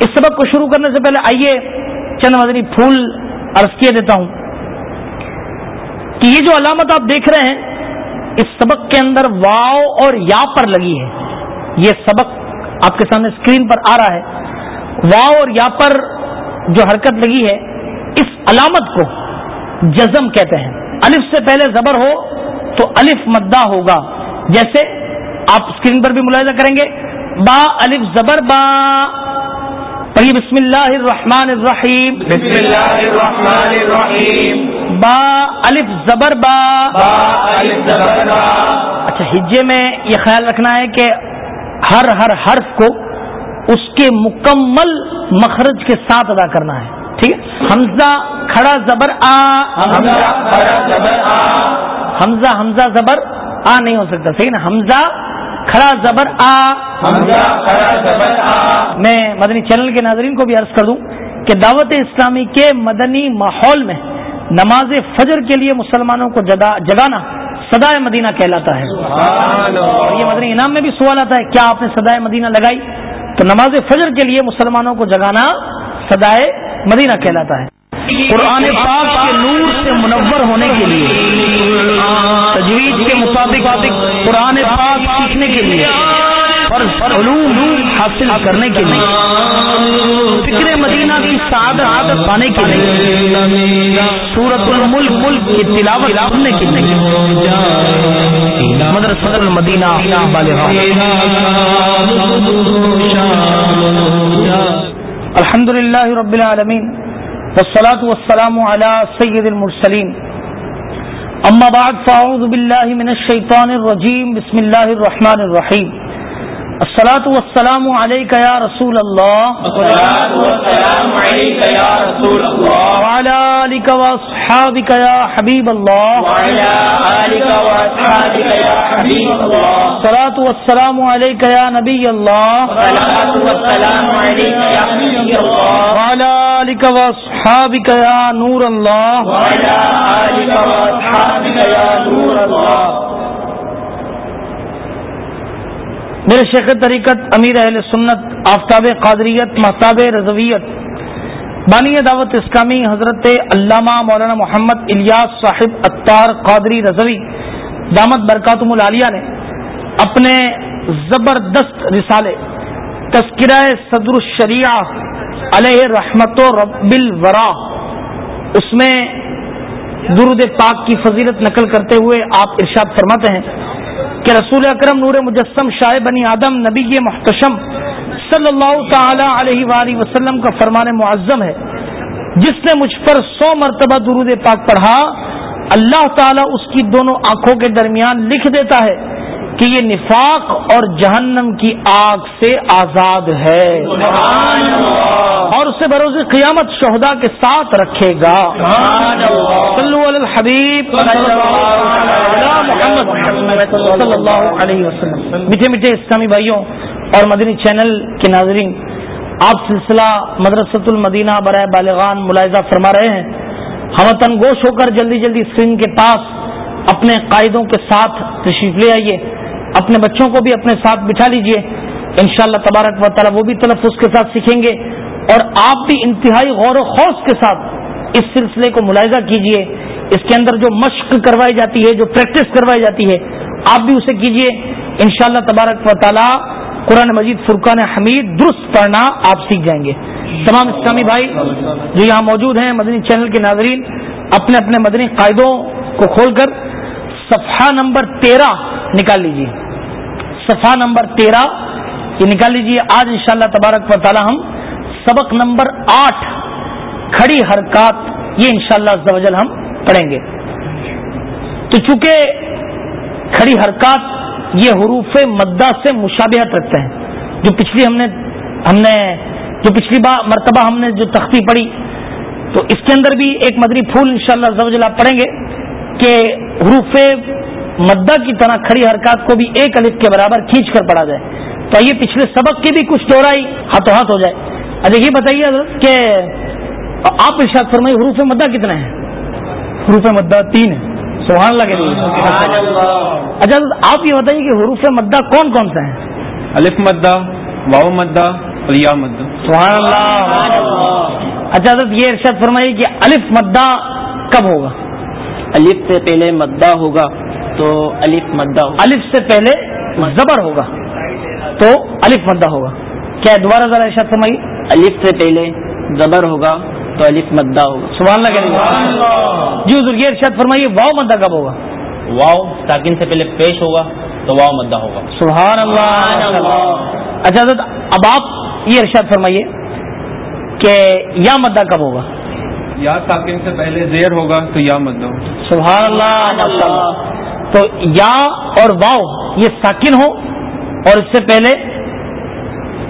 اس سبق کو شروع کرنے سے پہلے آئیے چند مدنی پھول عرض کیے دیتا ہوں کہ یہ جو علامت آپ دیکھ رہے ہیں، اس سبق کے اندر واؤ اور یا پر لگی ہے۔ یہ سبق آپ کے سامنے اسکرین پر آ رہا ہے۔ واؤ اور یا پر جو حرکت لگی ہے، اس علامت کو جزم کہتے ہیں۔ الف سے پہلے زبر ہو تو الف مدہ ہوگا۔ جیسے آپ اسکرین پر بھی ملاحظہ کریں گے، با الف زبر با۔ پڑھیے بسم اللہ الرحمن الرحیم۔ بسم اللہ الرحمن الرحیم۔ با الف زبر با۔ با الف زبر با۔ اچھا ہجے میں یہ خیال رکھنا ہے کہ ہر ہر حرف کو اس کے مکمل مخرج کے ساتھ ادا کرنا ہے ٹھیک ہے؟ حمزہ کھڑا زبر آ۔ حمزہ کھڑا زبر آ۔ حمزہ حمزہ زبر آ نہیں ہو سکتا صحیح نا؟ حمزہ کھڑا زبر آ۔ میں مدنی چینل کے ناظرین کو بھی عرض کر دوں کہ دعوت اسلامی کے مدنی ماحول میں نماز فجر کے لیے مسلمانوں کو جگانا سدائے مدینہ کہلاتا ہے۔ اور یہ مدنی انعام میں بھی سوال آتا ہے کیا آپ نے سدائے مدینہ لگائی؟ تو نماز فجر کے لیے مسلمانوں کو جگانا سدائے مدینہ کہلاتا ہے۔ قرآن پاک کے نور سے منور ہونے کے لیے تجویز کے مطابق قرآن پاک سیکھنے کے لیے اور علوم حاصل کرنے کے لیے، فکر مدینہ کی سعادت عادت پانے کے لیے سورت الملک ملک کی تلاوت سننے کے لیے مدرسہ المدینہ الحمد للہ رب العالمین۔ والصلاة والسلام على سید المرسلين. اما بعد فاعوذ بالله من الشيطان الرجيم. بسم اللہ الرحمن الرحیم السلاۃ والسلام علیک یا رسول اللہ وعلى آلك واصحابك يا حبيب الله. الصلاة والسلام عليك يا نبي الله. وعلى آلك واصحابك يا نور الله. وعلى آلك واصحابك يا نور الله. میرے شیخ طریقت امیر اہل سنت، آفتاب قادریت محتاب رضویت، بانی دعوت اسلامی حضرت علامہ مولانا محمد الیاس صاحب اطار قادری رضوی، دامت برکاتم العالیہ نے اپنے زبردست رسالے، تذکرہ صدر الشریعہ علیہ رحمت و رب الورا، اس میں درود پاک کی فضیلت نقل کرتے ہوئے آپ ارشاد فرماتے ہیں کہ رسول اکرم نور مجسم شاہ بنی آدم نبی محتشم صلی اللہ تعالی علیہ وآلہ وسلم کا فرمان معظم ہے۔ جس نے مجھ پر سو مرتبہ درود پاک پڑھا، اللہ تعالی اس کی دونوں آنکھوں کے درمیان لکھ دیتا ہے کہ یہ نفاق اور جہنم کی آگ سے آزاد ہے۔ اور اسے بروز قیامت شہدا کے ساتھ رکھے گا۔ الحبیب۔ صلی اللہ علیہ وسلم۔ میٹھے میٹھے اسلامی بھائیوں اور مدنی چینل کے ناظرین، آپ سلسلہ مدرسۃ المدینہ برائے بالغان ملاحظہ فرما رہے ہیں۔ ہم وطن گوش ہو کر جلدی جلدی اسکرین کے پاس اپنے قائدوں کے ساتھ تشریف لے آئیے۔ اپنے بچوں کو بھی اپنے ساتھ بٹھا لیجیے۔ انشاءاللہ تبارک و تعالی وہ بھی تلفظ کے ساتھ سیکھیں گے۔ اور آپ بھی انتہائی غور و خوص کے ساتھ اس سلسلے کو ملاحظہ کیجیے۔ اس کے اندر جو مشق کروائی جاتی ہے، جو پریکٹس کروائی جاتی ہے، آپ بھی اسے کیجیے۔ انشاءاللہ تبارک و تعالی قرآن مجید فرقان حمید درست پڑھنا آپ سیکھ جائیں گے۔ تمام اسلامی بھائی جو یہاں موجود ہیں، مدنی چینل کے ناظرین، اپنے اپنے مدنی قاعدوں کو کھول کر صفحہ نمبر تیرہ نکال لیجیے صفحہ نمبر تیرہ یہ نکال لیجیے آج انشاءاللہ تبارک و تعالی ہم سبق نمبر آٹھ کھڑی حرکات، یہ انشاءاللہ شاء اللہ ہم پڑھیں گے۔ تو چونکہ کھڑی حرکات یہ حروف مدہ سے مشابہت رکھتے ہیں، جو پچھلی ہم نے ہم نے، جو پچھلی بار مرتبہ ہم نے جو تختی پڑھی، تو اس کے اندر بھی ایک مدری پھول انشاءاللہ شاء اللہ آپ پڑھیں گے کہ حروف مدہ کی طرح کھڑی حرکات کو بھی ایک الف کے برابر کھینچ کر پڑا جائے۔ تو یہ پچھلے سبق کی بھی کچھ دوہرائی ہاتھوں ہاتھ ہو جائے۔ اچھا یہ بتائیے کہ آپ ارشاد فرمائیے حروف مدہ کتنے ہیں؟ حروف مدہ تین ہے سبحان اللہ کے لیے۔ اچھا آپ یہ بتائیے کہ حروف مدہ کون کون سے ہیں؟ الف مدہ واؤ مدہ اور یا مد سبحان اللہ۔ اچھا حضرت یہ ارشاد فرمائیے کہ الف مدہ کب ہوگا؟ الف سے پہلے مدہ ہوگا تو الف مدہ ہوگا۔ الف سے پہلے زبر ہوگا تو الف مدہ ہوگا۔ کیا دوبارہ ذرا ارشاد فرمائیے۔ الف سے پہلے زبر ہوگا تو الف مدہ ہوگا۔ سبحان اللہ کہہ جی حضور یہ ارشاد فرمائیے واؤ مدہ کب ہوگا؟ واؤ ساکن سے پہلے پیش ہوگا تو واؤ مدہ ہوگا۔ سبحان اللہ۔ اچھا حضرت اب آپ یہ ارشاد فرمائیے کہ یا مدہ کب ہوگا؟ یا ساکن سے پہلے زیر ہوگا تو یا مد ہوگا۔ سبحان اللہ تو یا اور واؤ یہ ساکن ہو اور اس سے پہلے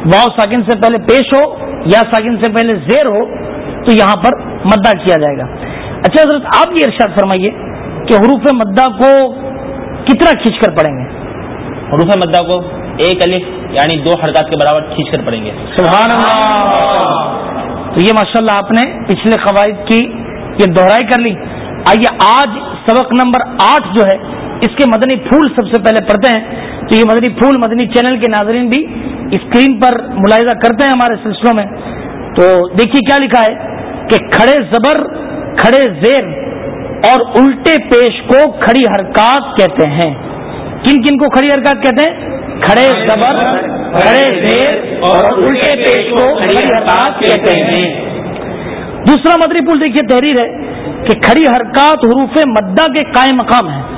واؤ ساکن سے پہلے پیش ہو یا ساکن سے پہلے زیر ہو تو یہاں پر مدہ کیا جائے گا۔ اچھا حضرت آپ یہ ارشاد فرمائیے کہ حروف مدہ کو کتنا کھینچ کر پڑیں گے؟ حروف مدہ کو ایک الف یعنی دو حرکات کے برابر کھینچ کر پڑیں گے۔ سبحان اللہ! تو یہ ماشاءاللہ آپ نے پچھلے قواعد کی یہ دہرائی کر لی۔ آئیے آج سبق نمبر آٹھ جو ہے اس کے مدنی پھول سب سے پہلے پڑھتے ہیں۔ تو یہ مدنی پھول مدنی چینل کے ناظرین بھی اسکرین پر ملاحظہ کرتے ہیں ہمارے سلسلوں میں، تو دیکھیے کیا لکھا ہے کہ کھڑے زبر، کھڑے زیر اور الٹے پیش کو کھڑی حرکات کہتے ہیں۔ کن کن کو کھڑی حرکات کہتے ہیں؟ کھڑے زبر، کھڑے زیر اور الٹے پیش کو کھڑی حرکات کہتے ہیں۔ دوسرا مدری پل دیکھیے، تحریر ہے کہ کھڑی حرکات حروف مدہ کے قائم مقام ہیں۔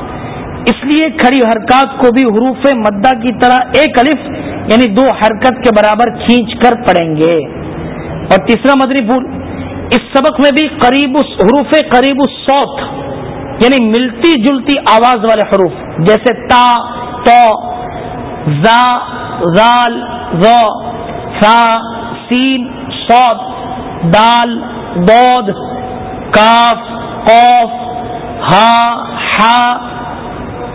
اس لیے کھڑی حرکات کو بھی حروف مدہ کی طرح ایک الف یعنی دو حرکت کے برابر کھینچ کر پڑیں گے۔ اور تیسرا مدری پھول، اس سبق میں بھی قریب حروف قریب السوت یعنی ملتی جلتی آواز والے حروف، جیسے تا، تو، زا، زال ز سا، سین سود دال بود کاف، قوف، ہا ہا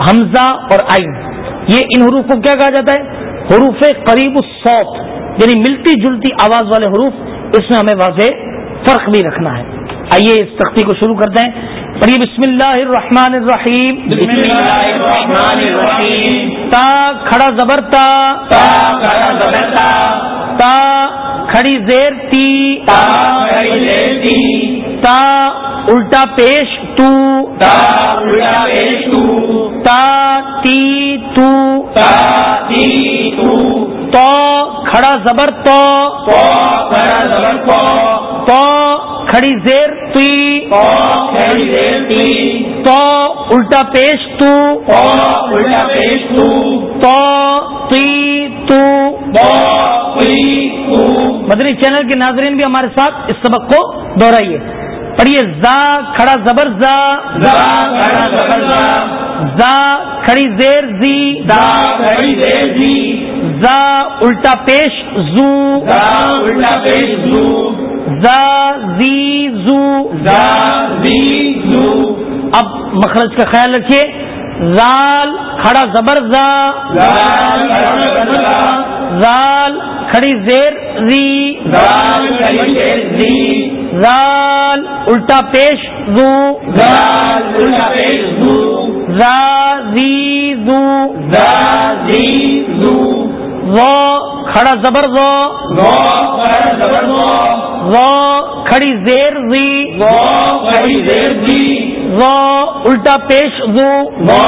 حمزہ اور آئین یہ ان حروف کو کیا کہا جاتا ہے؟ حروف قریب الصوت یعنی ملتی جلتی آواز والے حروف اس میں ہمیں واضح فرق بھی رکھنا ہے۔ آئیے اس تختی کو شروع کرتے ہیں۔ پڑھیے بسم اللہ الرحمن الرحیم۔ بسم اللہ الرحمن الرحیم۔ تا کھڑا زبر تا۔ تا کھڑا زبر تا۔ تا کھڑی زیر تی۔ تا کھڑی زیر تی۔ تا الٹا پیش تو۔ تا الٹا پیش تو۔ تا تی تو تا تی تو تو کھڑا زبر تو تو کھڑا زبر تو تو کھڑی زیر تی تو کھڑی زیر تی تو الٹا پیش تو تو الٹا پیش تو تو تی تو تو تی تو مدنی چینل کے ناظرین بھی ہمارے ساتھ اس سبق کو دہرائیے۔ پڑھیے زا کھڑا زبر زا زا کھڑا زبر زا زا کھڑی زیر زی زا کھڑی زیر زی زا الٹا پیش زو زا الٹا پیش زو زا زی زو زا زی زو اب مخرج کا خیال رکھیے زال کھڑا زبر زا زال کھڑی زیر ری زال کھڑی زیر زی زال الٹا پیش زو۔ زال الٹا پیش زو۔ زا زی زو۔ زا زی زو۔ زو کھڑا زبر زو زو کھڑا زبر زو زو کھڑی زیر زی۔ زو کھڑی زیر زی۔ زو الٹا پیش زو۔ زو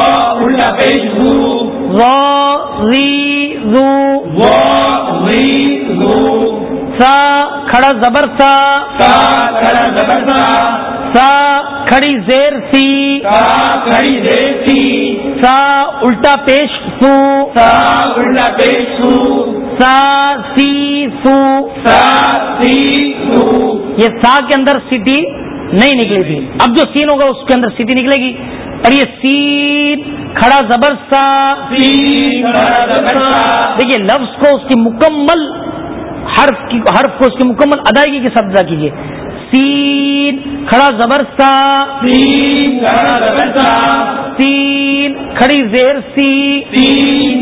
الٹا پیش زو۔ زو ری زو۔ زو زی زو۔ سا کھڑا زبر سا سا کھڑا زبر سا سا کھڑی زیر سی سا کھڑی زیر سی سا الٹا پیش سو سا الٹا پیش سو سا سی سو سا سی سو یہ سا کے اندر سیٹی نہیں نکلی تھی اب جو سین ہوگا اس کے اندر سیٹی نکلے گی۔ اور یہ سین کھڑا زبر سا دیکھیے لفظ کو اس کی مکمل حرف کی حرف کو اس کی مکمل ادائیگی کے ساتھ ادا کیجیے۔ سین کھڑا زبر سا سی کھڑا زبر سا سین کھڑی زیر سی سی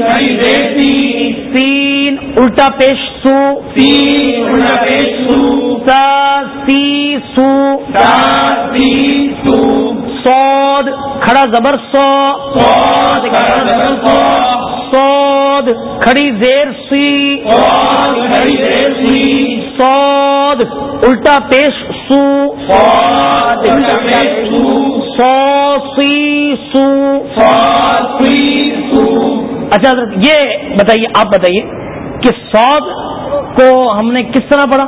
کھڑی زیر سی سین الٹا پیش سو۔ سی الٹا پیش سو۔ سا سی سو۔ سا سی سو۔ سود کھڑا زبر سو سو کھڑا زبر سو سود سود کھڑی زیر سی۔ سود الٹا پیش سو۔ سو۔ سی سو۔ اچھا حضرت یہ بتائیے آپ بتائیے کہ سود کو ہم نے کس طرح پڑھا؟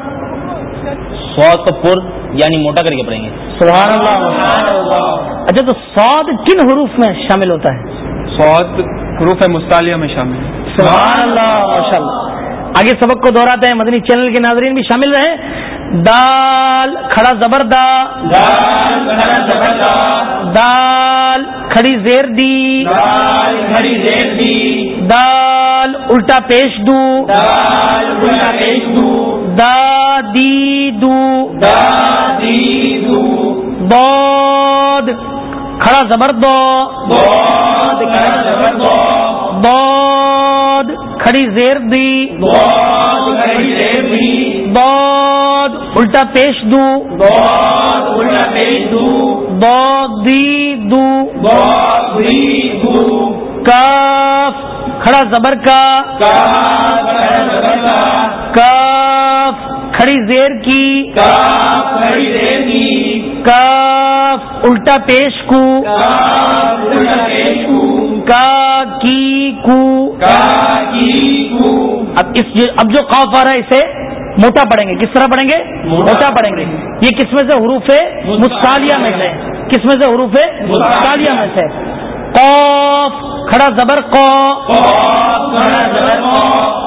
سواد کا پر یعنی موٹا کر کے پڑھیں گے۔ سبحان اللہ۔ اچھا تو سود کن حروف میں شامل ہوتا ہے؟ سعود حروف مستعلیہ میں شامل ہے سبحان اللہ ماشاء اللہ آگے سبق کو دہراتے ہیں مدنی چینل کے ناظرین بھی شامل رہے۔ دال کھڑا زبردا دال کھڑی زیر دی۔ دال الٹا پیش دو۔ دا دی دو۔ بود کھڑا زبر دو۔ بود کھڑی زیر دی۔ بود الٹا پیش دو۔ بود دی دو۔ کاف کھڑا زبر کا۔ کاف کھڑی زیر کی۔ کاف الٹا پیش کو۔ کا کی کو۔ اب اس جو اب جو خوف آ رہا ہے، اسے موٹا پڑھیں گے۔ کس طرح پڑھیں گے؟ موٹا پڑھیں گے۔ یہ کس میں سے حروف ہے؟ مستعلیہ میں سے۔ کس میں سے حروف ہے؟ مستعلیہ میں سے۔ قوف کھڑا زبر قو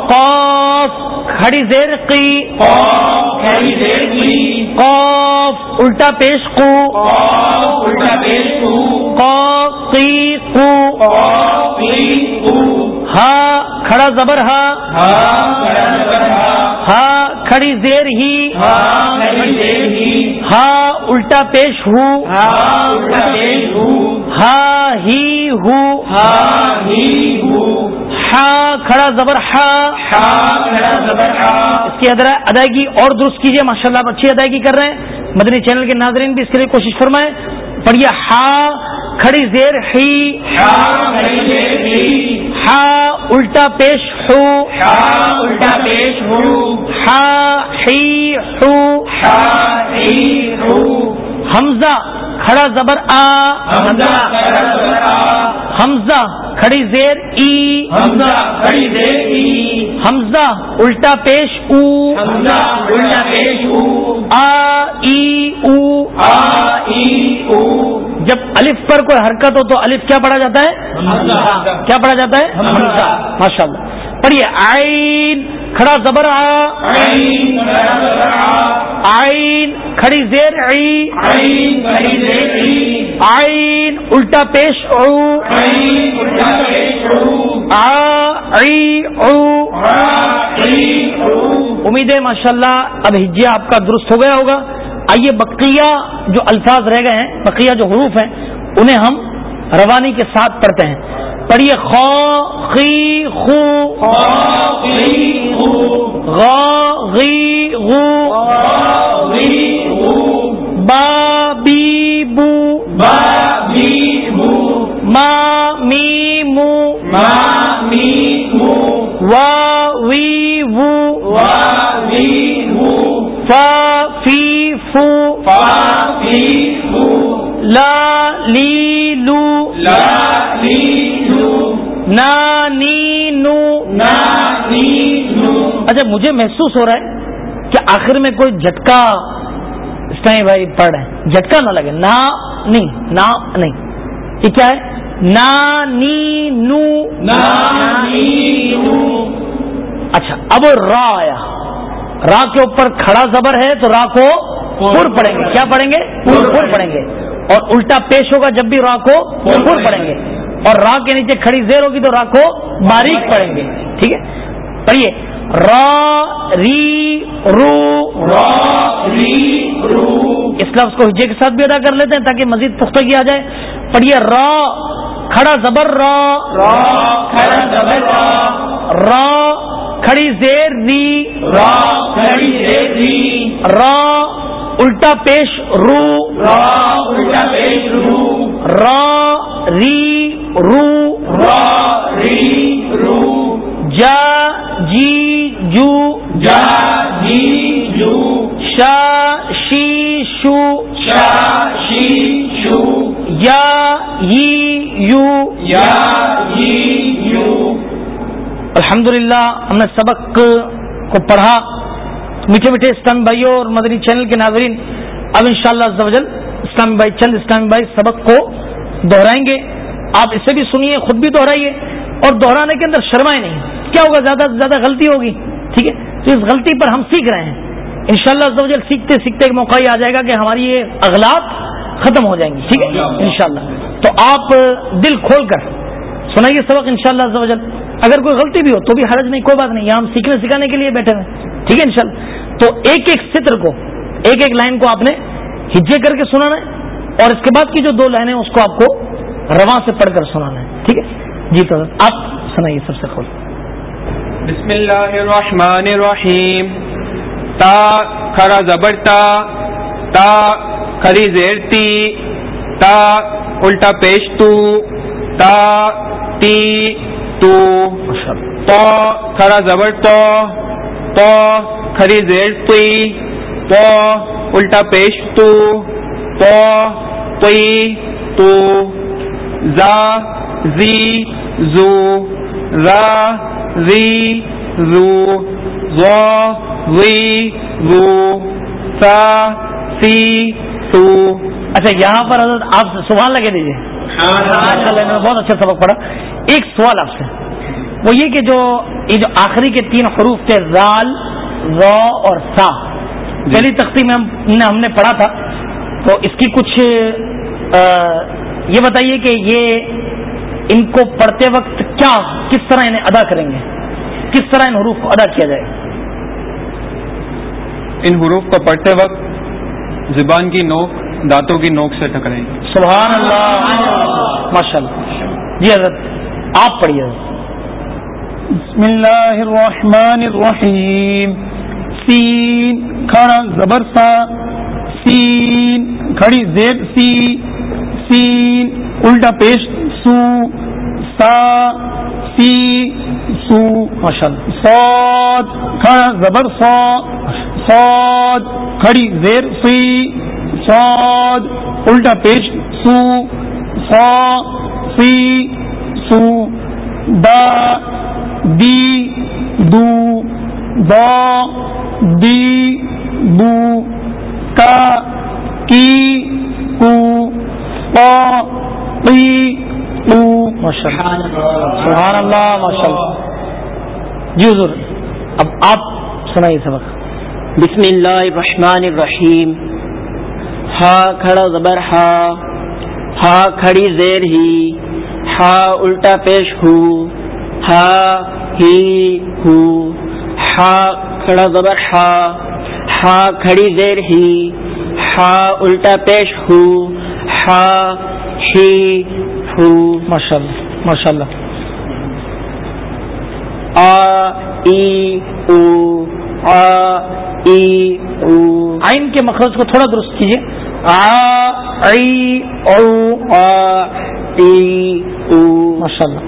قوف کھڑی زیر قی۔ قوف الٹا پیش کو۔ قو۔ قی قو۔ ہا کھڑا زبر ہا۔ ہا کھڑی زیر ہی۔ ہا الٹا پیش ہو۔ ہا ہی ہو۔ ہا کھڑا زبر ہا اس کی ادائیگی اور درست کیجیے ماشاء اللہ آپ اچھی ادائیگی کر رہے ہیں۔ مدنی چینل کے ناظرین بھی اس کے لیے کوشش فرمائیں۔ پڑھیے ہا کھڑی زیر ہی۔ ہا الٹا پیش ہو۔ ہا ہی ہو۔ حمزہ کھڑا زبر آ۔ حمزہ کھڑی زیر ای۔ حمزہ الٹا پیش او۔ آ ای او۔ جب الف پر کوئی حرکت ہو تو الف کیا پڑھا جاتا ہے؟ کیا پڑھا جاتا ہے؟ ماشاء اللہ پڑھیے آئین کھڑا زبر آ۔ آئین کھڑی زیر آئین الٹا پیش او۔ امید ہے ماشاء اللہ اب ہجیا آپ کا درست ہو گیا ہوگا۔ آئیے بقیہ جو الفاظ رہ گئے ہیں، بقیہ جو حروف ہیں، انہیں ہم روانی کے ساتھ پڑھتے ہیں۔ پڑھیے خو خی، خو۔ غی، غو۔ ما می مو وا وی وو فا فی فو لا لی لو نا نی نو اچھا مجھے محسوس ہو رہا ہے کہ آخر میں کوئی جھٹکا اسٹائی بھائی پڑھ جھٹکا نہ لگے نا نہیں نا نہیں۔ یہ کیا ہے؟ نا نی نو اچھا اب را آیا۔ را کے اوپر کھڑا زبر ہے تو را کو پور پڑیں گے۔ کیا پڑھیں گے؟ پور پڑھیں گے۔ اور الٹا پیش ہوگا جب بھی را کو پور پڑیں گے۔ اور را کے نیچے کھڑی زیر ہوگی تو را کو باریک پڑیں گے۔ ٹھیک ہے؟ پڑھیے۔ را ری رو۔ اس لفظ کو ہجے کے ساتھ بھی ادا کر لیتے ہیں تاکہ مزید پختگی آ جائے۔ پڑھیے را کھڑا زبر را را کھڑی زیر ری را الٹا پیش رو را ری رو جا جی جو جا جی جو شا شی شو شا یا یو یا یو الحمد ہم نے سبق کو پڑھا۔ میٹھے میٹھے اسلامی بھائیوں اور مدنی چینل کے ناظرین اب ان شاء اللہ اسلامی بھائی چند اسلامی بھائی سبق کو دہرائیں گے۔ آپ اسے بھی سنیے خود بھی دہرائیے۔ اور دہرانے کے اندر شرمائے نہیں۔ کیا ہوگا؟ زیادہ سے زیادہ غلطی ہوگی۔ ٹھیک ہے؟ تو اس غلطی پر ہم سیکھ رہے ہیں۔ ان شاء اللہ سیکھتے سیکھتے ایک موقع یہ آ جائے گا کہ ہماری یہ اغلاط ختم ہو جائیں گی ٹھیک ہے؟ ان تو آپ دل کھول کر سنائیے سبق ان شاء اللہ اگر کوئی غلطی بھی ہو تو بھی حرج نہیں کوئی بات نہیں۔ یہاں ہم سیکھنے سکھانے کے لیے بیٹھے ہوئے ٹھیک ہے ان تو ایک ایک ستر کو ایک ایک لائن کو آپ نے ہجے کر کے سنانا ہے اور اس کے بعد کی جو دو لائنیں اس کو آپ کو رواں سے پڑھ کر سنانا ہے۔ ٹھیک ہے؟ جی تو آپ سنائیے سب سے کھول بسم اللہ الرحمن الرحیم۔ تا کھڑا زبرتا تا کھری زیرتی تا، الٹا پیش تو، تا، تی، تو تو کھڑا زبر تو تو کھری زیر توئی تو، الٹا پیش تو تو توئی تو، زا، زی، زو را زی، زو زو وی وو سا سی سو اچھا یہاں پر حضرت آپ سوال لگے دیجیے بہت اچھا سبق پڑا ایک سوال آپ سے۔ وہ یہ کہ جو یہ جو آخری کے تین حروف تھے زال و اور سا۔ جی۔ پہلی تختی میں ہم نے پڑھا تھا۔ تو اس کی کچھ یہ بتائیے کہ یہ ان کو پڑھتے وقت کیا کس طرح انہیں ادا کریں گے؟ کس طرح ان حروف کو ادا کیا جائے؟ ان حروف کو پڑھتے وقت زبان کی نوک، دانتوں کی نوک سے ٹکرائیں سبحان اللہ ماشاء اللہ جی حضرت آپ پڑھیے۔ بسم اللہ الرحمن الرحیم سین، کھڑا زبر سا۔ سین، کھڑی زیب سی۔ سین، الٹا پیش سو۔ سا، سی، سو، ماشاء اللہ زبر سو سواد کھڑی، زیر، سی سواد الٹا پیش سو، سا، سی، سو، دا، دی، دو با دی، بو، کا، کی، کو پا پی سبحان اللہ ماشاء اللہ جی حضور، اب آپ سنائیے سبق۔ بسم اللہ الرحمن الرحیم۔ ہا کھڑا زبر ہا ہا کھڑی زیر ہی، ہا الٹا پیش ہو، ہا ہی ہو۔ ہا کھڑا زبر ہا ہا کھڑی زیر ہی، ہا الٹا پیش ہو، ہا ہی ماشاء اللہ ماشاء اللہ آئین کے مخرج کو تھوڑا درست کیجیے ماشاء اللہ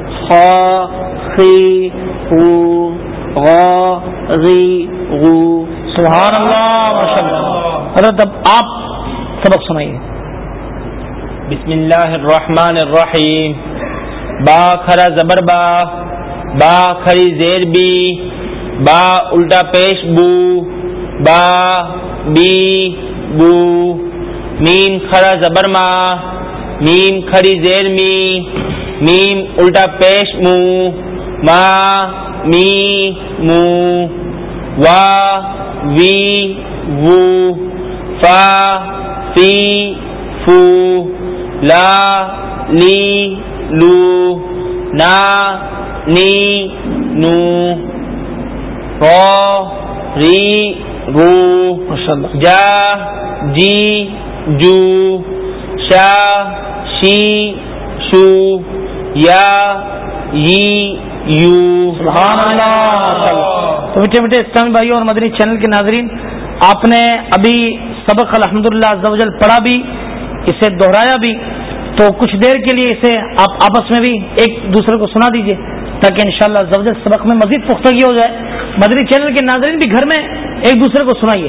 سبحان اللہ حضرت اب آپ سبق سنائیے بسم اللہ الرحمن الرحیم. با کھرا زبر با با کھری زیر بی، با الٹا پیش بو، با بی بو. میم کھرا زبر ما، میم کھڑی زیر می، میم الٹا پیش منہ ما، می، مو، وا، وی، وو، فا فی فو. لا لی لو نا نی نو رو ری رو جا جی جو شا شی شو یا ی یو سبحان اللہ۔ تو میٹھے میٹھے اسلامی بھائیوں اور مدنی چینل کے ناظرین آپ نے ابھی سبق الحمد للہ پڑھا بھی۔ اسے دہرایا بھی۔ تو کچھ دیر کے لیے اسے آپ آپس میں بھی ایک دوسرے کو سنا دیجیے، تاکہ انشاءاللہ شاء اللہ سبق میں مزید پختگی ہو جائے۔ مدری چینل کے ناظرین بھی گھر میں ایک دوسرے کو سنائیے۔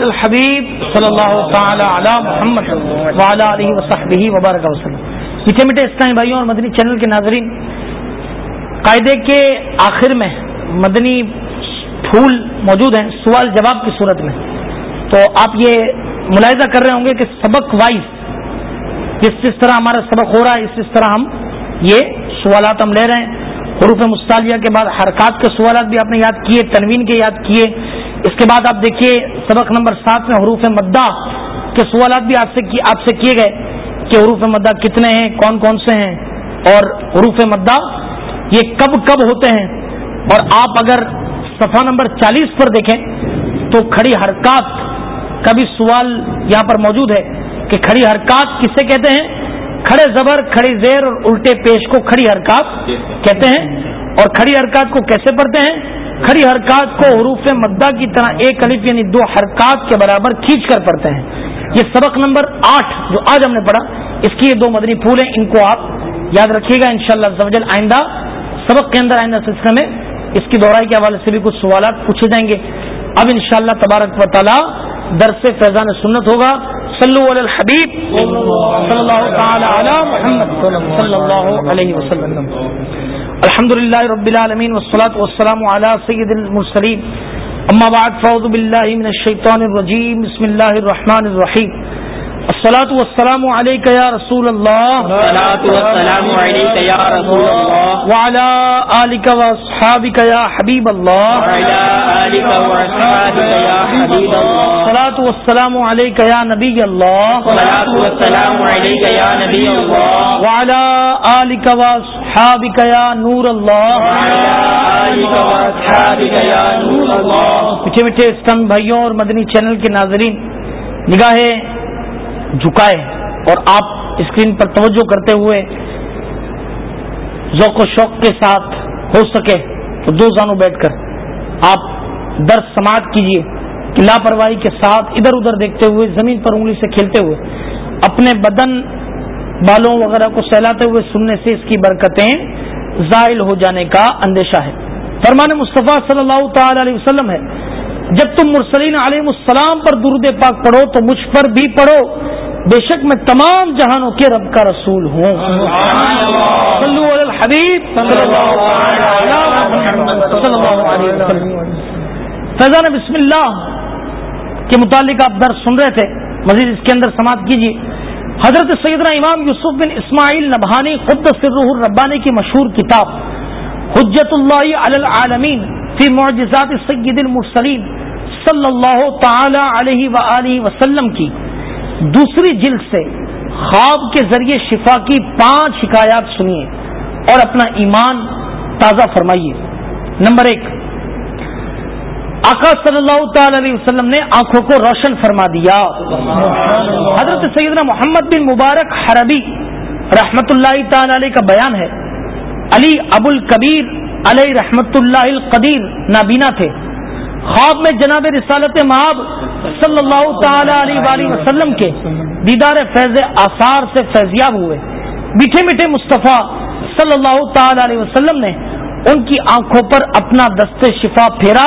الحبیب صلی اللہ تعالی علی محمد وعلی علیہ وصحبہ وبارک وسلم میٹھے میٹھے اسلامی بھائیوں اور مدنی چینل کے ناظرین قاعدے کے آخر میں مدنی پھول موجود ہیں، سوال جواب کی صورت میں۔ تو آپ یہ ملاحظہ کر رہے ہوں گے کہ سبق وائز جس جس طرح ہمارا سبق ہو رہا ہے، اس اس طرح ہم یہ سوالات ہم لے رہے ہیں۔ حروف مستعلیہ کے بعد حرکات کے سوالات بھی آپ نے یاد کیے، تنوین کے یاد کیے۔ اس کے بعد آپ دیکھیے سبق نمبر سات میں حروف مدہ کے سوالات بھی آپ سے آپ سے کیے گئے کہ حروف مدہ کتنے ہیں، کون کون سے ہیں۔ اور حروف مدہ یہ کب کب ہوتے ہیں اور آپ اگر صفحہ نمبر چالیس پر دیکھیں تو کھڑی حرکات کا بھی سوال یہاں پر موجود ہے کہ کھڑی حرکات کسے کہتے ہیں؟ کھڑے زبر، کھڑی زیر اور الٹے پیش کو کھڑی حرکات کہتے ہیں۔ اور کھڑی حرکات کو کیسے پڑھتے ہیں؟ کھڑی حرکات کو حروف مدہ کی طرح ایک الف یعنی دو حرکات کے برابر کھینچ کر پڑھتے ہیں۔ یہ سبق نمبر آٹھ جو آج ہم نے پڑھا، اس کی یہ دو مدنی پھول ہیں ان کو آپ یاد رکھیے گا ان شاء اللہ آئندہ۔ سبق کے اندر آئندہ سلسلے میں اس کی دوہرائی کے حوالے سے بھی کچھ سوالات پوچھے جائیں گے۔ اب ان شاء اللہ تبارک و تعالیٰ درس فیضان سنت ہوگا۔ صلو علی الحبیب۔ صلی اللہ تعالی علی محمد۔ صلی اللہ علیہ وسلم۔ الحمد للہ رب العالمین والصلاة والسلام على سید المرسلین۔ اما بعد فعوذ باللہ من الشیطان الرجیم۔ بسم اللہ الرحمن الرحیم۔ الصلاة والسلام عليك يا رسول الصلاة والسلام رسول وأصحابك يا حبيب الله. الصلاة والسلام عليك يا نبي الله. الصلاة والسلام آلك وأصحابك يا نور وأصحابك يا نور الله. میٹھے میٹھے اسلام بھائیوں اور مدنی چینل کے ناظرین نگاہیں جھکائے اور آپ اسکرین پر توجہ کرتے ہوئے ذوق و شوق کے ساتھ ہو سکے تو دو زانوں بیٹھ کر آپ درد سماعت کیجیے کہ لاپرواہی کے ساتھ ادھر ادھر دیکھتے ہوئے، زمین پر انگلی سے کھیلتے ہوئے، اپنے بدن بالوں وغیرہ کو سہلاتے ہوئے سننے سے اس کی برکتیں زائل ہو جانے کا اندیشہ ہے۔ فرمان مصطفیٰ صلی اللہ تعالی علیہ وسلم ہے، جب تم مرسلین علیہ السلام پر درود پاک پڑھو تو مجھ پر بھی پڑھو۔ بے شک میں تمام جہانوں کے رب کا رسول ہوں۔ فیضان بسم اللہ کے متعلق آپ درد سن رہے تھے۔ مزید اس کے اندر سماعت کیجیے۔ حضرت سیدنا امام یوسف بن اسماعیل نبھانی خود سر الربانی کی مشہور کتاب حجت اللہ علی العالمین فی معجزات سید المرسلین صلی اللہ تعالی علیہ و وسلم کی۔ دوسری جلد سے خواب کے ذریعے شفا کی پانچ شکایات سنیے اور اپنا ایمان تازہ فرمائیے۔ نمبر ایک، آقا صلی اللہ تعالی علیہ وسلم نے آنکھوں کو روشن فرما دیا۔ حضرت سیدنا محمد بن مبارک حربی رحمت اللہ تعالی علیہ کا بیان ہے۔ علی ابو الکبیر علیہ رحمت اللہ القدیر نابینا تھے۔ خواب میں جناب رسالت ماب صلی اللہ تعالی علیہ وآلہ وسلم کے دیدار فیض آثار سے فیضیاب ہوئے۔ میٹھے میٹھے مصطفیٰ صلی اللہ تعالی علیہ وسلم نے ان کی آنکھوں پر اپنا دست شفا پھیرا۔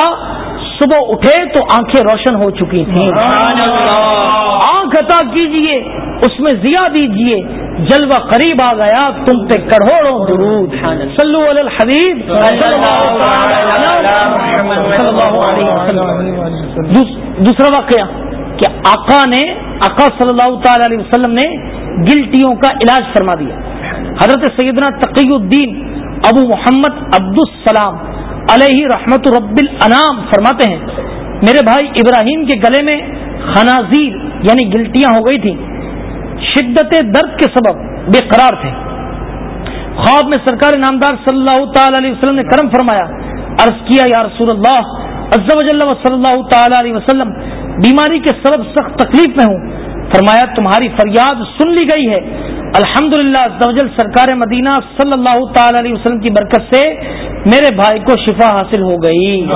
صبح اٹھے تو آنکھیں روشن ہو چکی تھیں۔ آنکھ عطا کیجیے اس میں ضیا دیجیے۔ جلوہ قریب آ گیا، تم پہ کروڑوں درود صلو علی الحبیب دوسرا واقعہ، کہ آقا نے، آقا صلی اللہ تعالی علیہ وسلم نے گلٹیوں کا علاج فرما دیا۔ حضرت سیدنا تقی الدین ابو محمد عبد السلام علیہ رحمت رب الانام فرماتے ہیں، میرے بھائی ابراہیم کے گلے میں خنازیر یعنی گلٹیاں ہو گئی تھیں۔ شدت درد کے سبب بے قرار تھے۔ خواب میں سرکار نامدار صلی اللہ تعالی علیہ وسلم نے کرم فرمایا۔ عرض کیا، یا رسول اللہ، عز و جل صلی اللہ تعالی علیہ وسلم، بیماری کے سبب سخت تکلیف میں ہوں۔ فرمایا، تمہاری فریاد سن لی گئی ہے۔ الحمد للہ سرکار مدینہ صلی اللہ تعالی علیہ وسلم کی برکت سے میرے بھائی کو شفا حاصل ہو گئی۔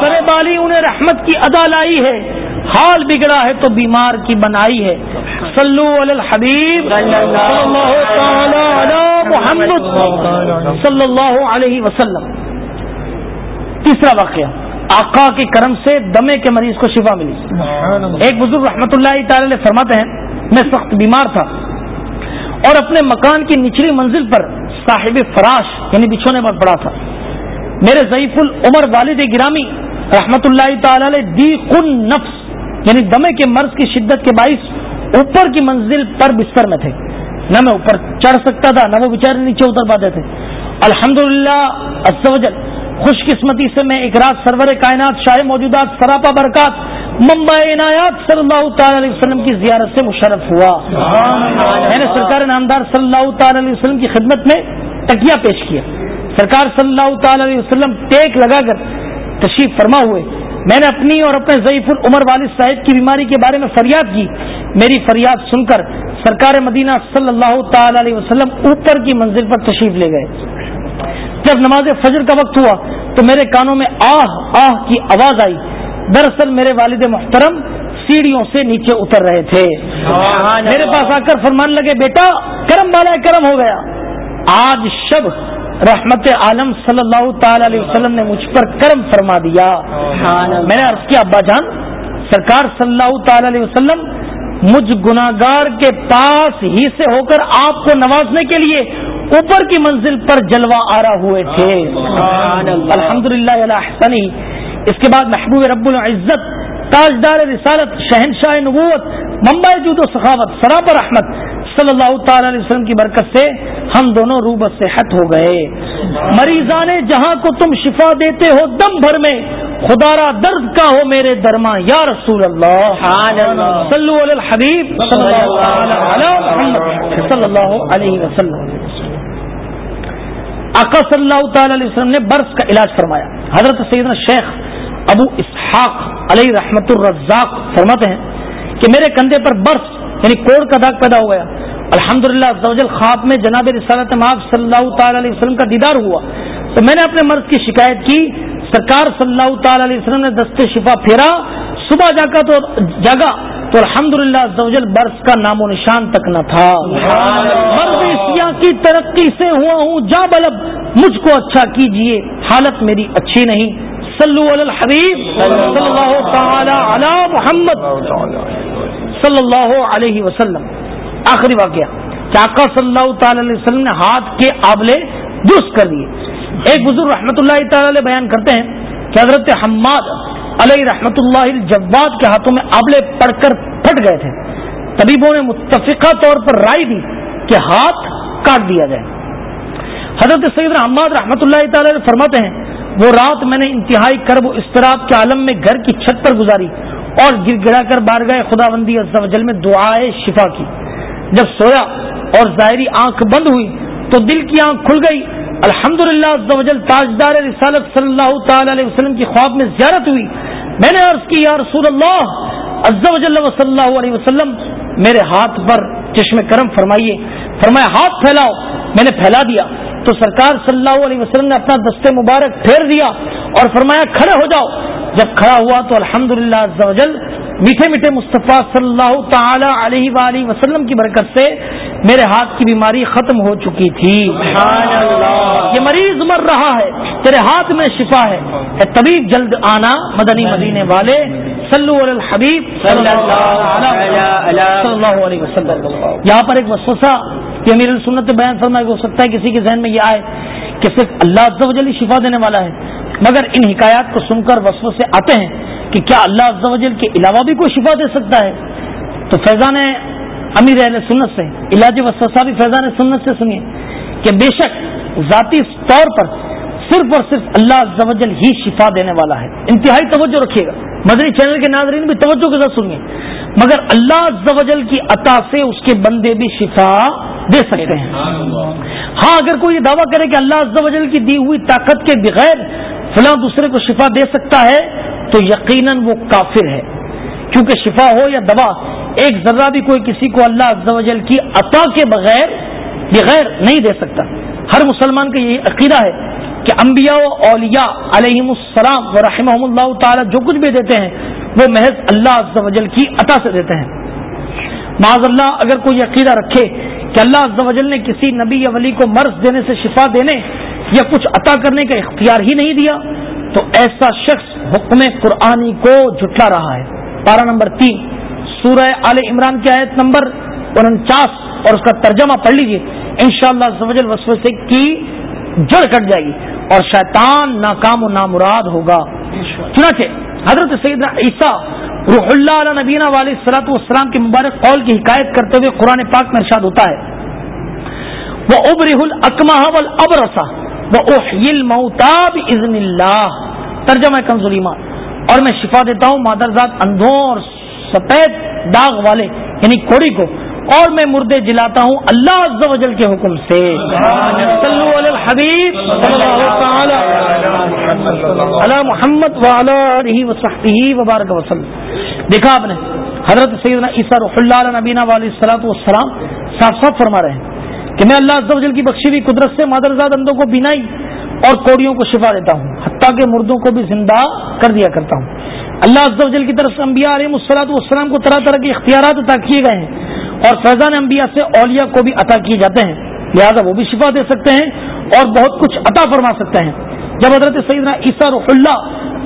سر بالی، انہیں رحمت کی ادا لائی ہے۔ حال بگڑا ہے تو بیمار کی بنائی ہے۔ صلو علی الحبیب. محمد. صلی اللہ علیہ وسلم. تیسرا واقعہ. آقا کے کرم سے دمے کے مریض کو شفا ملی. ایک بزرگ رحمت اللہ تعالی فرماتے ہیں، میں سخت بیمار تھا اور اپنے مکان کی نچلی منزل پر صاحب فراش یعنی بچھونے پر پڑا تھا۔ میرے ضعیف العمر والد گرامی رحمت اللہ تعالی دی کن نفس یعنی دمے کے مرض کی شدت کے باعث اوپر کی منزل پر بستر میں تھے۔ نہ میں اوپر چڑھ سکتا تھا، نہ وہ بیچارے نیچے اتر پاتے تھے۔ الحمد للہ خوش قسمتی سے میں ایک رات سرور کائنات، شاہ موجودات، سراپا برکات، ممبئی عنایات صلی اللہ تعالی علیہ وسلم کی زیارت سے مشرف ہوا۔ میں نے سرکار نامدار صلی اللہ تعالی علیہ وسلم کی خدمت میں تکیا پیش کیا۔ سرکار صلی اللہ تعالی علیہ وسلم ٹیک لگا کر تشریف فرما ہوئے۔ میں نے اپنی اور اپنے ضعیف العمر والد صاحب کی بیماری کے بارے میں فریاد کی۔ میری فریاد سن کر سرکار مدینہ صلی اللہ تعالی علیہ وسلم اوپر کی منزل پر تشریف لے گئے۔ جب نماز فجر کا وقت ہوا تو میرے کانوں میں آہ آہ کی آواز آئی۔ دراصل میرے والد محترم سیڑھیوں سے نیچے اتر رہے تھے۔ میرے پاس آ کر فرمان لگے بیٹا کرم والا کرم ہو گیا۔ آج شب رحمت عالم صلی اللہ تعالی علیہ وسلم نے مجھ پر کرم فرما دیا۔ میں نے عرض کیا ابا جان سرکار صلی اللہ تعالی علیہ وسلم مجھ گناگار کے پاس ہی سے ہو کر آپ کو نوازنے کے لیے اوپر کی منزل پر جلوہ آرا ہوئے تھے۔ الحمد للہ اس کے بعد محبوب رب العزت تاجدار رسالت شہنشاہ نبوت ممبئی جود و سخاوت سراب احمد صلی اللہ تعالی علیہ وسلم کی برکت سے ہم دونوں روبت صحت ہو گئے۔ مریضان جہاں کو تم شفا دیتے ہو دم بھر میں خدا را درد کا ہو میرے درما۔ یا رسول اللہ صلو علی الحبیب صلی اللہ علیہ وسلم۔ آقا صلی اللہ تعالی علیہ وسلم نے برس کا علاج فرمایا۔ حضرت سیدنا شیخ ابو اسحاق علیہ رحمت الرزاق فرماتے ہیں کہ میرے کندھے پر برس یعنی کوڑ کا داغ پیدا ہو گیا۔ الحمد للہ خواب میں جناب رسالت معاف صلی اللہ تعالی علیہ وسلم کا دیدار ہوا۔ تو میں نے اپنے مرض کی شکایت کی۔ سرکار صلی اللہ تعالی علیہ وسلم نے دست شفا پھیرا۔ صبح جا کر تو جگہ تو الحمد للہ برس کا نام و نشان تک نہ تھا۔ کی ترقی سے ہوا ہوں جا بلب مجھ کو اچھا کیجیے۔ حالت میری اچھی نہیں۔ صلو علی الحبیب صلی اللہ تعالی علی محمد صلی اللہ علیہ وسلم. آخری واقعہ. چاقا صلی اللہ تعالی علیہ وسلم نے ہاتھ کے آبلے درست کر دیے. ایک بزرگ رحمۃ اللہ تعالی علیہ بیان کرتے ہیں کہ حضرت حماد علیہ رحمۃ اللہ الجواد کے ہاتھوں میں آبلے پڑ کر پھٹ گئے تھے. طبیبوں نے متفقہ طور پر رائے دی کہ ہاتھ کاٹ دیا جائے. حضرت سید حماد رحمۃ اللہ تعالی فرماتے ہیں وہ رات میں نے انتہائی کرب و استراب کے عالم میں گھر کی چھت پر گزاری اور گر گڑا کر بار گئے خدا بندی جل میں دعائے شفا کی۔ جب سویا اور ظاہری آنکھ بند ہوئی تو دل کی آنکھ کھل گئی۔ الحمد للہ تاجدار رسالت صلی اللہ تعالی علیہ وسلم کی خواب میں زیارت ہوئی۔ میں نے عرض کی، یا رسول اللہ، عز و جل صلی اللہ علیہ وسلم، میرے ہاتھ پر چشم کرم فرمائیے۔ فرمایا، ہاتھ پھیلاؤ۔ میں نے پھیلا دیا۔ تو سرکار صلی اللہ علیہ وسلم نے اپنا دستے مبارک پھیر دیا اور فرمایا کھڑے ہو جاؤ۔ جب کھڑا ہوا تو الحمد للہ میٹھے میٹھے مصطفیٰ صلی اللہ تعالی علیہ وآلہ وسلم کی برکت سے میرے ہاتھ کی بیماری ختم ہو چکی تھی۔ یہ مریض مر رہا ہے تیرے ہاتھ میں شفا ہے۔ اے طبیب جلد آنا مدنی مدینے والے صلو علی الحبیب صلی اللہ علیہ وسلم۔ یہاں پر ایک وسوسہ کہ امیر السنت بیان فرما ہو سکتا ہے کسی کے ذہن میں یہ آئے کہ صرف اللہ عز و جل شفا دینے والا ہے، مگر ان حکایات کو سن کر وسو سے آتے ہیں کہ کیا اللہ عز و جل کے علاوہ بھی کوئی شفا دے سکتا ہے؟ تو فیضان امیر اہل سنت سے، علاج وسطہ بھی فیضان سنت سے سنیے کہ بے شک ذاتی طور پر صرف اور صرف اللہ عز و جل ہی شفا دینے والا ہے۔ انتہائی توجہ رکھیے گا۔ مدنی چینل کے ناظرین بھی توجہ کے ساتھ سنیے۔ مگر اللہ عز و جل کی عطا سے اس کے بندے بھی شفا دے سکتے ہیں۔ ہاں اگر کوئی یہ دعویٰ کرے کہ اللہ عز و جل کی دی ہوئی طاقت کے بغیر فلاں دوسرے کو شفا دے سکتا ہے، تو یقیناً وہ کافر ہے۔ کیونکہ شفا ہو یا دوا، ایک ذرہ بھی کوئی کسی کو اللہ عز و جل کی عطا کے بغیر بغیر نہیں دے سکتا۔ ہر مسلمان کا یہ عقیدہ ہے کہ انبیاء و اولیاء علیہم السلام و رحمہ اللہ تعالی جو کچھ بھی دیتے ہیں، وہ محض اللہ عز و جل کی عطا سے دیتے ہیں۔ معذ اللہ، اگر کوئی عقیدہ رکھے کہ اللہ عز و جل نے کسی نبی یا ولی کو مرض دینے سے شفا دینے یا کچھ عطا کرنے کا اختیار ہی نہیں دیا، تو ایسا شخص حکم قرآنی کو جھٹلا رہا ہے۔ پارہ نمبر تین، سورہ عال عمران کی آیت نمبر انچاس، اور اس کا ترجمہ پڑھ لیجیے ان شاء اللہ وسوسے کی جڑ کٹ جائے گی اور شیطان ناکام و نامراد ہوگا۔ چنانچہ حضرت سیدنا عیسیٰ روح اللہ علیہ نبینہ والے سلاۃ والسلام کے مبارک قول کی حکایت کرتے ہوئے قرآن پاک میں ارشاد ہوتا ہے۔ وہ ابرح الکما ابرسا وہ احیل محتاب عزن اللہ ترجمہ کنزلیمان اور میں شفا دیتا ہوں مادر ذات اندھوں اور سفید داغ والے یعنی کوڑی کو۔ اور میں مردے جلاتا ہوں اللہ عز و جل کے حکم سے. حبیب محمد وبارک وسلم. دیکھا آپ نے، حضرت سیدنا عیسیٰ رح اللہ علیہ نبینہ علیہ السلاۃ والسلام صاف صاف فرما رہے ہیں کہ میں اللہ عز و جل کی بخشی ہوئی قدرت سے مادرزاد اندوں کو بینائی اور کوڑیوں کو شفا دیتا ہوں، حتیٰ کہ مردوں کو بھی زندہ کر دیا کرتا ہوں۔ اللہ عز و جل کی طرف سے انبیاء علیہ السلاط والسلام کو طرح طرح کے اختیارات عطا کیے گئے ہیں۔ اور فیضان انبیاء سے اولیاء کو بھی عطا کیے جاتے ہیں۔ لہذا وہ بھی شفا دے سکتے ہیں اور بہت کچھ عطا فرما سکتے ہیں۔ جب حضرت سیدنا عیسیٰ رح اللہ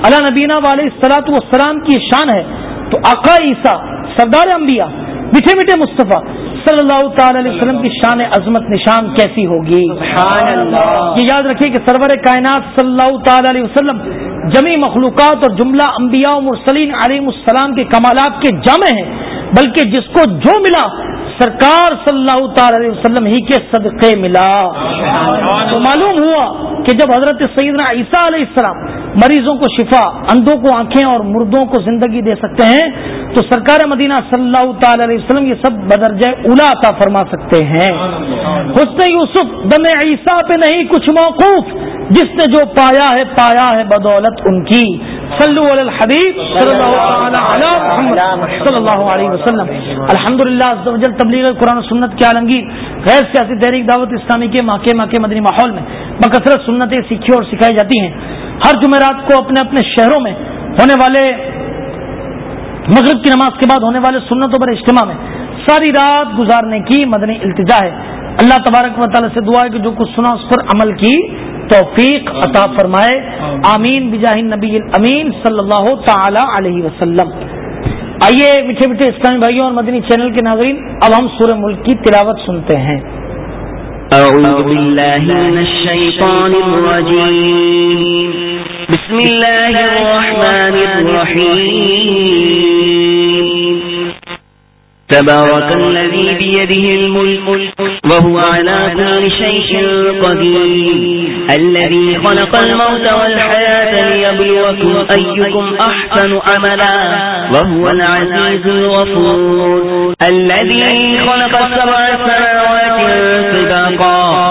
علیہ نبینہ والے سلاط والسلام کی شان ہے تو آقا عیسیٰ سردار انبیاء میٹھے میٹھے مصطفیٰ صلی اللہ تعالی علیہ وسلم کی شان عظمت نشان کیسی ہوگی؟ یہ یاد رکھیے کہ سرور کائنات صلی اللہ تعالی علیہ وسلم جمی مخلوقات اور جملہ انبیاء و مرسلین علیہ السلام کے کمالات کے جامع ہیں۔ بلکہ جس کو جو ملا، سرکار صلی اللہ تعالی علیہ وسلم ہی کے صدقے ملا۔ تو معلوم ہوا کہ جب حضرت سیدنا عیسیٰ علیہ السلام مریضوں کو شفا، اندھوں کو آنکھیں اور مردوں کو زندگی دے سکتے ہیں، تو سرکار مدینہ صلی اللہ تعالی علیہ وسلم یہ سب بدرجہ اولا عطا فرما سکتے ہیں۔ حسن یوسف دم عیسیٰ پہ نہیں، کچھ موقوف۔ جس نے جو پایا ہے پایا ہے بدولت ان کی۔ صلو علی الحبیب صلی اللہ صلی اللہ علیہ وسلم۔ الحمد للہ تبلیغ قرآن و سنت کے عالمگیر غیر سیاسی تحریک دعوت اسلامی کے ماں کے ماں کے مدنی ماحول میں، بکثرت سنتیں سیکھی اور سکھائی جاتی ہیں۔ ہر جمعرات کو اپنے اپنے شہروں میں ہونے والے مغرب کی نماز کے بعد ہونے والے سنتوں پر اجتماع میں ساری رات گزارنے کی مدنی التجا ہے۔ اللہ تبارک و تعالیٰ سے دعا ہے کہ جو کچھ سنا اس پر عمل کی توفیق عطا فرمائے۔ آمین۔ بجاہ نبی امین صلی اللہ تعالی علیہ وسلم۔ آئیے میٹھے میٹھے اسلامی بھائیوں اور مدنی چینل کے ناظرین، اب ہم سورہ ملک کی تلاوت سنتے ہیں۔ اعوذ باللہ من الشیطان الرجیم۔ بسم اللہ الرحمن الرحیم تبارك الذي بيده الملك وهو على كل شيء قدير. الذي خلق الموت والحياة ليبلوكم أيكم أحسن عملا. وهو العزيز الغفور. الذي خلق السبع سماوات سباقا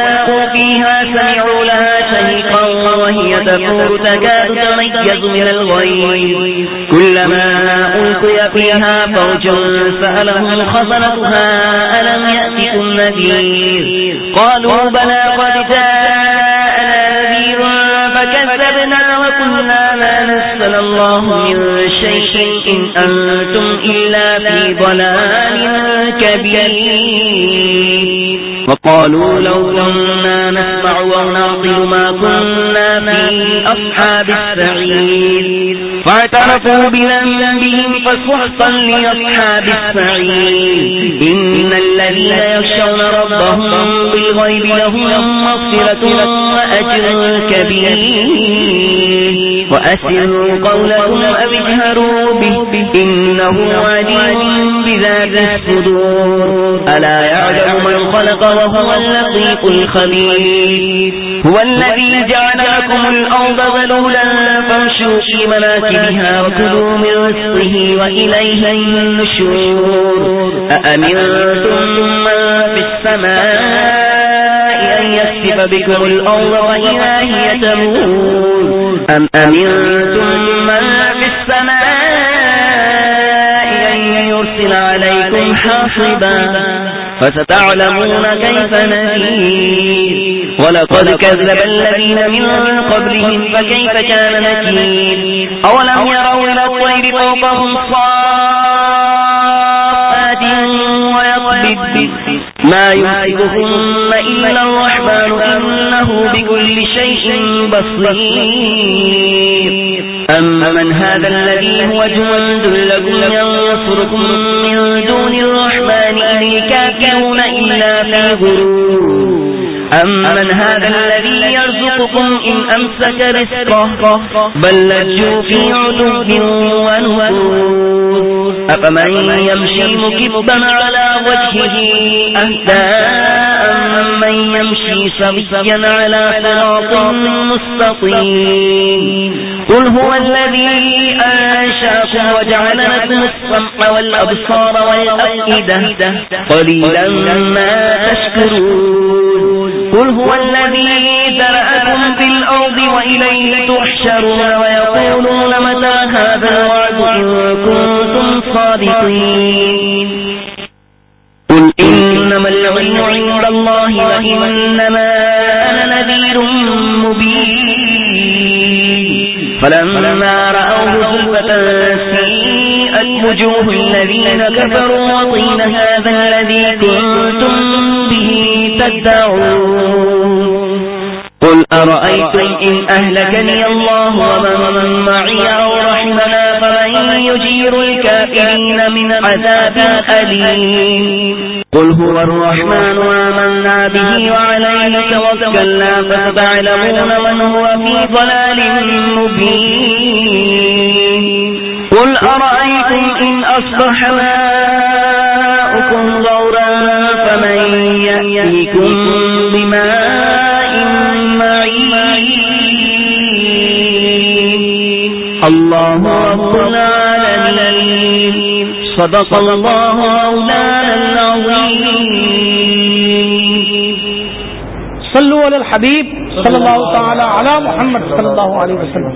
ألقوا فيها سمعوا لها شهيقا وهي تفور تكاد تميز من الغيظ. كلما ألقي فيها فوج سألهم خزنتها، ألم يأتكم نذير؟ قالوا بلى قد جاءنا نذير فكذبنا وقلنا ما نزل الله من شيء، إن أنتم إلا في ضلال كبير. وقالوا لو كنا نسمع ونعقل ما كنا في أصحاب السعير. فاعترفوا بذنبهم فسحقا لأصحاب السعير. إن الذين يخشون ربهم بالغيب لهم مغفرة وأجر كبير. وأسروا قولكم أو اجهروا به، إنه عليم بذات الصدور. ألا يعلم من خلق وهو اللطيف الخبير. هو الذي جعل لكم الأرض ذلولا فامشوا في مناكبها وكلوا من رزقه وإليه النشور. أأمنتم من في السماء أن بكم الأرض وإذا هي تمور. أم أمنتم من في السماء أن يرسل عليكم حاصبا فستعلمون كيف نذير. ولقد كذب الذين من قبلهم فكيف كان نكير أولم يروا إلى الطير فوقهم صافات ويقبض ما يمسكهن إلا الرحمن إنه بكل شيء بصير. أمن هذا الذي هو جند لكم ينصركم من دون الرحمن إن كافرون إلا في غرور. أمن هذا الذي يرزقكم إن أمسك رزقه بل لجوا في عدو ونفور أفمن يمشي مكبا على وجهه أهدى أمن يمشي سويا على صراط مستقيم قل هو الذي أنشاكم وجعل لكم السمع والأبصار والأفئدة قليلا ما تشكرون قل هو الذي ذرأكم في الأرض وإليه تحشرون ويقولون متى هذا الوعد إن كنتم صادقين. قل إنما العلم عند الله وإنما أنا نذير مبين. فلما رأوه زلفة سيئت وجوه الذين كفروا وطين هذا الذي كنتم به تدعون قل أرأيتم إن أهلكني الله ومن معي أو رحمنا فمن يجير الكافرين من عذاب أليم قل هو الرحمن وآمنا به وعليه توكلنا فتعلمون من هو في ضلال مبين. قل أرأيتم إن أصبح ماؤكم غورا فمن يأتيكم بماء معين الله رب العالمين صدق الله مولانا العظيم صلو علی الحبیب صلی اللہ تعالی علی محمد صلی اللہ علیہ وسلم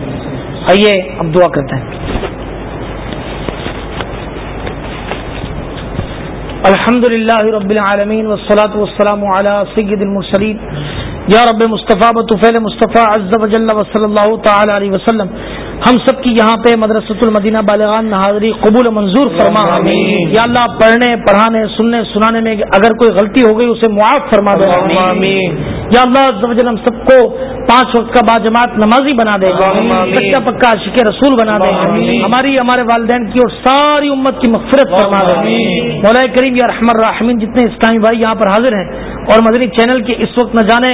آئیے اب دعا کرتے ہیں الحمد للہ رب العالمین والصلاة والسلام علی سید المرسلین. یا رب مصطفیٰ بطفیل مصطفیٰ عز و جل و صلی اللہ تعالی علیہ وسلم. ہم سب کی یہاں پہ مدرسۃ المدینہ بالغان حاضری قبول منظور فرما. یا اللہ پڑھنے پڑھانے سننے سنانے میں اگر کوئی غلطی ہو گئی اسے معاف فرما دے. یا اللہ عز و جل ہم سب کو پانچ وقت کا با جماعت نمازی بنا دے سچا پکا عشق رسول بنا دے ہماری ہمارے والدین کی اور ساری امت کی مغفرت فرما دے مولا کریم یا رحم الرحمین جتنے اسلامی بھائی یہاں پر حاضر ہیں اور مدنی چینل کے اس وقت نہ جانے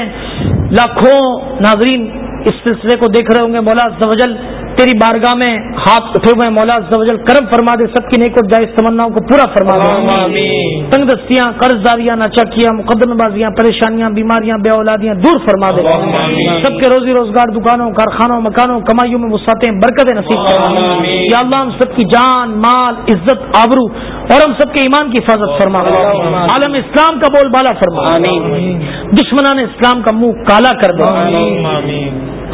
لاکھوں ناظرین اس سلسلے کو دیکھ رہے ہوں گے مولا زوجل تیری بارگاہ میں ہاتھ اٹھے ہوئے مولا زوجل کرم فرما دے سب کی نیک اور جائز تمناؤں کو پورا فرما دے۔ تنگ دستیاں قرض داریاں ناچاکیاں مقدمہ بازیاں پریشانیاں بیماریاں بے اولادیاں دور فرما دے۔ سب کے روزی روزگار دکانوں کارخانوں مکانوں کمائیوں میں وسعتیں برکتیں نصیب فرما یا اللہ ہم سب کی جان مال عزت آبرو اور ہم سب کے ایمان کی حفاظت فرما عالم اسلام کا بول بالا فرما۔ دشمنان اسلام کا منہ کالا کر دے۔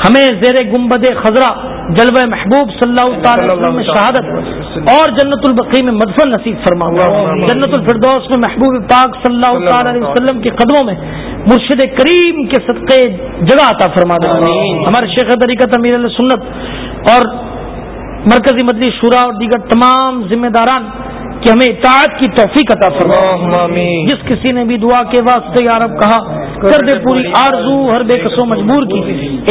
ہمیں زیر گمبد خزرہ جلوہ محبوب صلی اللہ تعالی علیہ وسلم میں شہادت اور جنت البقی میں مدفن نصیب فرما جنت الفردوس میں محبوب پاک صلی اللہ تعالی علیہ وسلم کے قدموں میں مرشد کریم کے صدقے جگہ عطا فرما دے۔ ہمارے شیخ طریقت امیر سنت اور مرکزی مدنی شورا اور دیگر تمام ذمہ داران کہ ہمیں اطاعت کی توفیق عطا فرما جس کسی نے بھی دعا کے واسطے یارب کہا کر دے پوری آرزو ہر بے قصو مجبور کی۔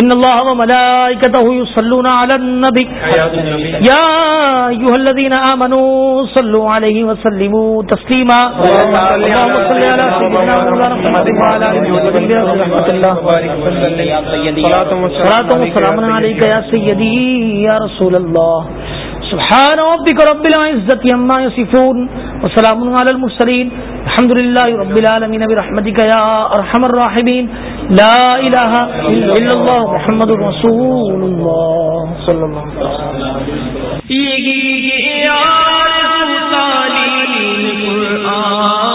ان اللہ و ملائکتہ یصلون علی النبی۔ یا ایھا الذین آمنوا صلوا علیہ وسلموا تسلیما۔ اللهم صل علی سیدنا محمد وعلى آله وصحبه رحمۃ اللہ۔ صلاۃ و سلام علیک یا سیدی یا رسول اللہ۔ سبحان ربك رب العزة عما يصفون وسلام على المرسلين. الحمد لله رب العالمين. برحمتك يا أرحم الراحمين. لا إله إلا الله محمد رسول الله. صلى الله میرا کام